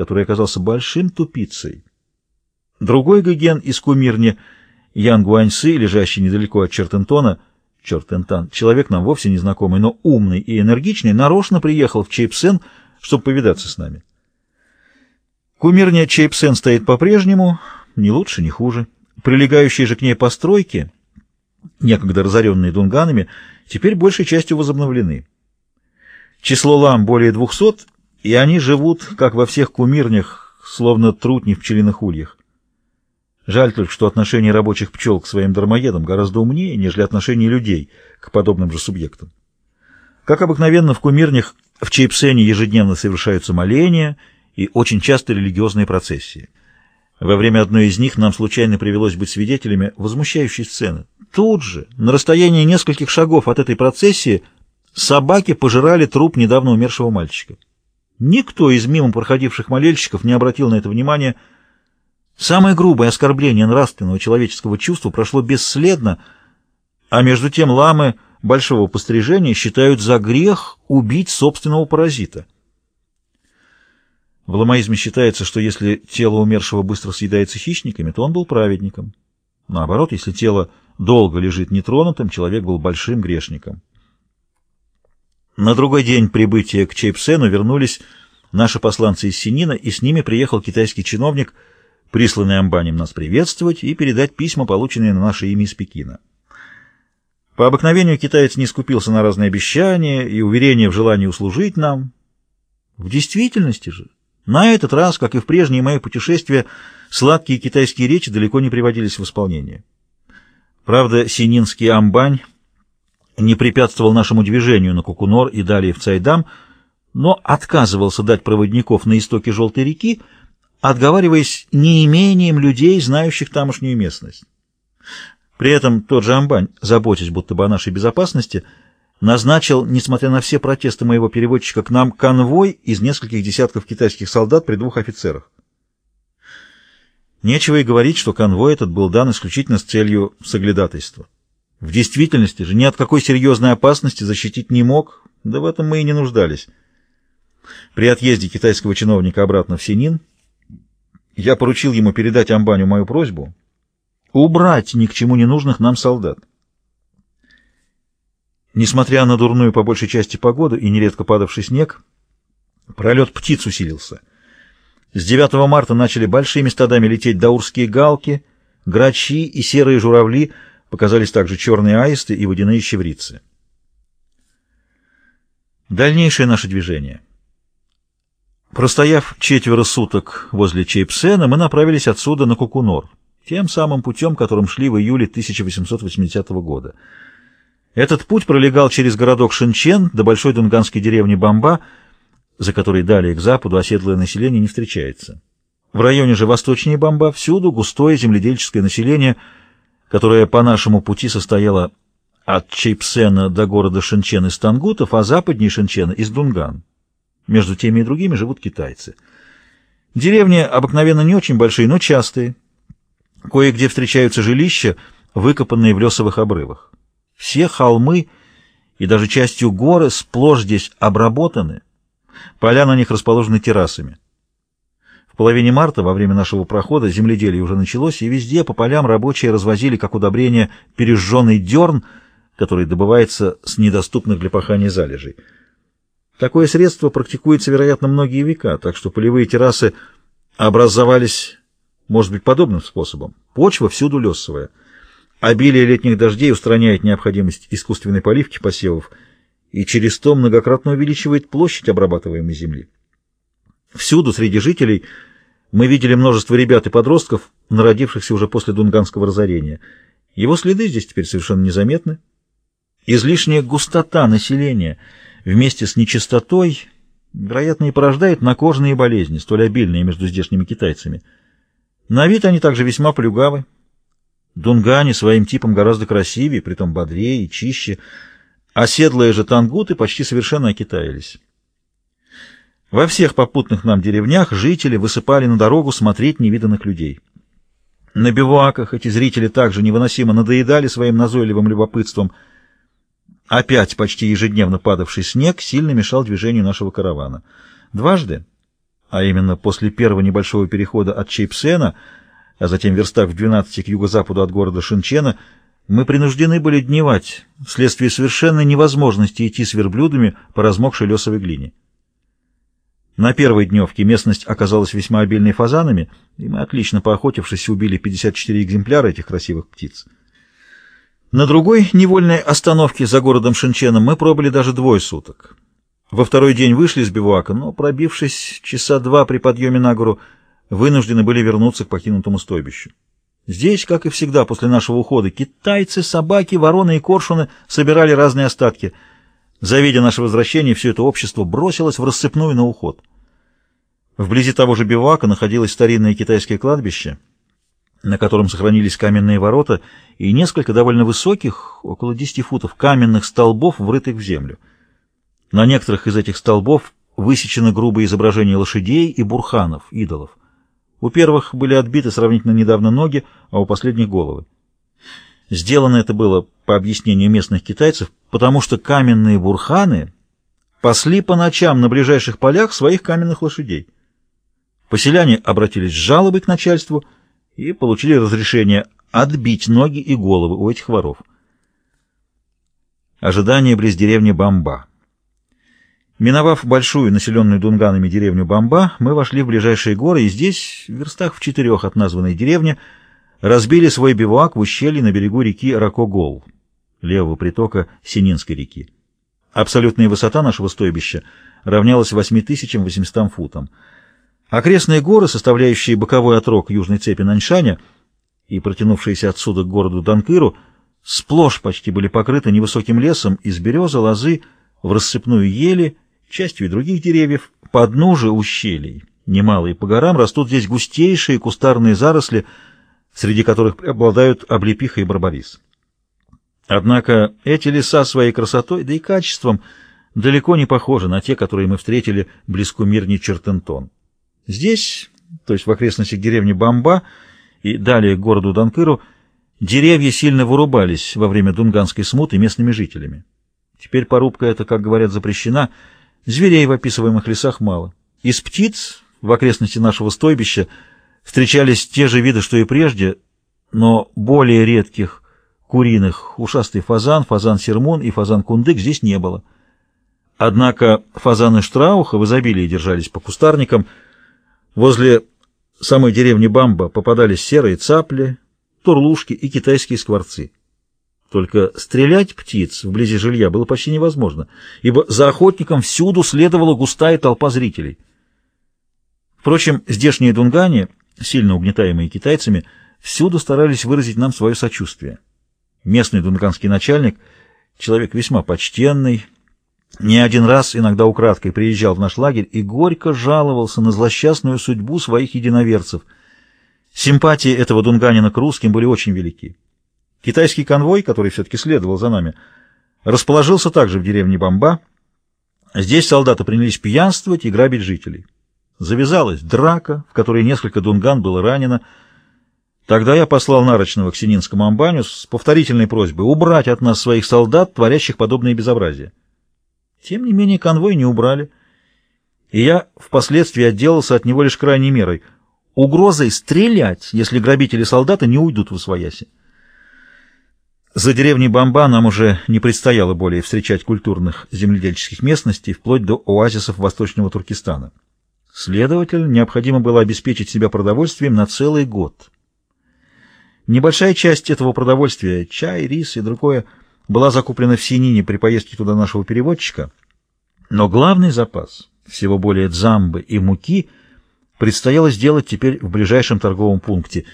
который оказался большим тупицей. Другой гэген из кумирни Ян Гуаньсы, лежащий недалеко от Чертентона, Чертентан, человек нам вовсе незнакомый, но умный и энергичный, нарочно приехал в Чейпсен, чтобы повидаться с нами. Кумирня Чейпсен стоит по-прежнему, ни лучше, ни хуже. Прилегающие же к ней постройки, некогда разоренные дунганами, теперь большей частью возобновлены. Число лам более двухсот, и они живут, как во всех кумирнях, словно трутни в пчелиных ульях. Жаль только, что отношение рабочих пчел к своим дармоедам гораздо умнее, нежели отношение людей к подобным же субъектам. Как обыкновенно в кумирнях, в Чейпсене ежедневно совершаются моления и очень часто религиозные процессии. Во время одной из них нам случайно привелось быть свидетелями возмущающей сцены. Тут же, на расстоянии нескольких шагов от этой процессии, собаки пожирали труп недавно умершего мальчика. Никто из мимо проходивших молельщиков не обратил на это внимания. Самое грубое оскорбление нравственного человеческого чувства прошло бесследно, а между тем ламы большого пострижения считают за грех убить собственного паразита. В ламаизме считается, что если тело умершего быстро съедается хищниками, то он был праведником. Наоборот, если тело долго лежит нетронутым, человек был большим грешником. На другой день прибытия к Чейпсену вернулись наши посланцы из Синина, и с ними приехал китайский чиновник, присланный Амбанем нас приветствовать и передать письма, полученные на наше имя из Пекина. По обыкновению китаец не скупился на разные обещания и уверения в желании услужить нам. В действительности же на этот раз, как и в прежние мои путешествия, сладкие китайские речи далеко не приводились в исполнение. Правда, сининский амбань не препятствовал нашему движению на Кукунор и далее в Цайдам, но отказывался дать проводников на истоке Желтой реки, отговариваясь неимением людей, знающих тамошнюю местность. При этом тот же Амбань, заботясь будто бы о нашей безопасности, назначил, несмотря на все протесты моего переводчика, к нам конвой из нескольких десятков китайских солдат при двух офицерах. Нечего и говорить, что конвой этот был дан исключительно с целью соглядатайства. В действительности же ни от какой серьезной опасности защитить не мог, да в этом мы и не нуждались. При отъезде китайского чиновника обратно в Синин я поручил ему передать Амбаню мою просьбу убрать ни к чему не нужных нам солдат. Несмотря на дурную по большей части погоду и нередко падавший снег, пролет птиц усилился. С 9 марта начали большими стадами лететь даурские галки, грачи и серые журавли, показались также черные аисты и водяные щеврицы. Дальнейшее наше движение. Простояв четверо суток возле Чейпсена, мы направились отсюда на Кукунор, тем самым путем, которым шли в июле 1880 года. Этот путь пролегал через городок Шинчен до большой дунганской деревни Бамба, за которой далее к западу оседлое население не встречается. В районе же восточнее Бамба всюду густое земледельческое население, которое по нашему пути состояло от Чейпсена до города Шинчен из Тангутов, а западнее Шинчена из Дунган. Между теми и другими живут китайцы. Деревни обыкновенно не очень большие, но частые. Кое-где встречаются жилища, выкопанные в лесовых обрывах. Все холмы и даже частью горы сплошь здесь обработаны, поля на них расположены террасами. Половине марта, во время нашего прохода, земледелие уже началось, и везде по полям рабочие развозили как удобрение пережженный дерн, который добывается с недоступных для пахания залежей. Такое средство практикуется, вероятно, многие века, так что полевые террасы образовались, может быть, подобным способом. Почва всюду лесовая. Обилие летних дождей устраняет необходимость искусственной поливки посевов и через то многократно увеличивает площадь обрабатываемой земли. Всюду среди жителей мы видели множество ребят и подростков, народившихся уже после Дунганского разорения. Его следы здесь теперь совершенно незаметны. Излишняя густота населения вместе с нечистотой, вероятно, и порождает накожные болезни, столь обильные между здешними китайцами. На вид они также весьма плюгавы, Дунгане своим типом гораздо красивее, притом бодрее и чище. Оседлые же тангуты почти совершенно окитаились. Во всех попутных нам деревнях жители высыпали на дорогу смотреть невиданных людей. На бивуаках эти зрители также невыносимо надоедали своим назойливым любопытством. Опять почти ежедневно падавший снег сильно мешал движению нашего каравана. Дважды а именно после первого небольшого перехода от Чейпсена, а затем верстах в 12 к юго-западу от города Шинчена, мы принуждены были дневать вследствие совершенной невозможности идти с верблюдами по размокшей лесовой глине. На первой дневке местность оказалась весьма обильной фазанами, и мы, отлично поохотившись, убили 54 экземпляра этих красивых птиц. На другой невольной остановке за городом Шинченом мы пробыли даже двое суток. Во второй день вышли из бивуака, но, пробившись часа два при подъеме на гору, вынуждены были вернуться к покинутому стойбищу. Здесь, как и всегда после нашего ухода, китайцы, собаки, вороны и коршуны собирали разные остатки. Завидя наше возвращение, все это общество бросилось в рассыпную на уход. Вблизи того же бивака находилось старинное китайское кладбище, на котором сохранились каменные ворота и несколько довольно высоких, около 10 футов, каменных столбов, врытых в землю. На некоторых из этих столбов высечены грубые изображения лошадей и бурханов, идолов. У первых были отбиты сравнительно недавно ноги, а у последних — головы. Сделано это было, по объяснению местных китайцев, потому что каменные бурханы пасли по ночам на ближайших полях своих каменных лошадей. Поселяне обратились с жалобой к начальству и получили разрешение отбить ноги и головы у этих воров. Ожидание близ деревни Бамба. Миновав большую, населенную дунганами деревню Бамба, мы вошли в ближайшие горы и здесь, в верстах в четырех от названной деревни, разбили свой бивуак в ущелье на берегу реки Ракогол, левого притока Сининской реки. Абсолютная высота нашего стойбища равнялась 8800 футам. Окрестные горы, составляющие боковой отрог южной цепи Наньшаня и протянувшиеся отсюда к городу Данкыру, сплошь почти были покрыты невысоким лесом из березы, лозы, в рассыпную ели частью и других деревьев, по дну же ущелий, немалые по горам, растут здесь густейшие кустарные заросли, среди которых преобладают облепиха и барбарис. Однако эти леса своей красотой, да и качеством, далеко не похожи на те, которые мы встретили близ кумирни Чертентон. Здесь, то есть в окрестностях деревни Бамба и далее к городу Данкыру, деревья сильно вырубались во время дунганской смуты местными жителями. Теперь порубка эта, как говорят, запрещена, Зверей в описываемых лесах мало. Из птиц в окрестности нашего стойбища встречались те же виды, что и прежде, но более редких куриных ушастый фазан, фазан-сермун и фазан-кундык здесь не было. Однако фазаны Штрауха в изобилии держались по кустарникам. Возле самой деревни Бамба попадались серые цапли, турлушки и китайские скворцы. Только стрелять птиц вблизи жилья было почти невозможно, ибо за охотником всюду следовала густая толпа зрителей. Впрочем, здешние дунгане, сильно угнетаемые китайцами, всюду старались выразить нам свое сочувствие. Местный дунганский начальник, человек весьма почтенный, не один раз, иногда украдкой, приезжал в наш лагерь и горько жаловался на злосчастную судьбу своих единоверцев. Симпатии этого дунганина к русским были очень велики. Китайский конвой, который все-таки следовал за нами, расположился также в деревне Бамба. Здесь солдаты принялись пьянствовать и грабить жителей. Завязалась драка, в которой несколько дунган было ранено. Тогда я послал Нарочного к Сининскому амбаню с повторительной просьбой убрать от нас своих солдат, творящих подобные безобразия. Тем не менее конвой не убрали, и я впоследствии отделался от него лишь крайней мерой — угрозой стрелять, если грабители-солдаты не уйдут в усвояси. За деревней Бамба нам уже не предстояло более встречать культурных земледельческих местностей вплоть до оазисов Восточного Туркестана. Следовательно, необходимо было обеспечить себя продовольствием на целый год. Небольшая часть этого продовольствия, чай, рис и другое, была закуплена в Синине при поездке туда нашего переводчика, но главный запас, всего более дзамбы и муки, предстояло сделать теперь в ближайшем торговом пункте,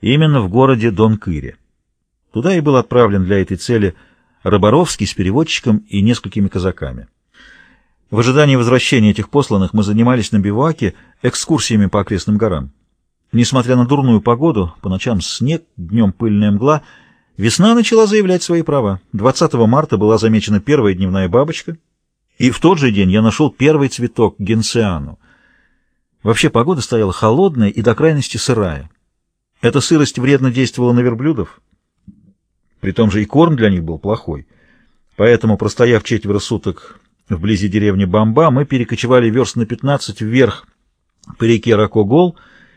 именно в городе Донкыре. Туда и был отправлен для этой цели Роборовский с переводчиком и несколькими казаками. В ожидании возвращения этих посланных мы занимались на биваке экскурсиями по окрестным горам. Несмотря на дурную погоду, по ночам снег, днем пыльная мгла, весна начала заявлять свои права. 20 марта была замечена первая дневная бабочка, и в тот же день я нашел первый цветок генциану. Вообще погода стояла холодная и до крайности сырая. Эта сырость вредно действовала на верблюдов, при том же и корм для них был плохой. Поэтому, простояв четверо суток вблизи деревни Бамба, мы перекочевали верст на 15 вверх по реке Ракогол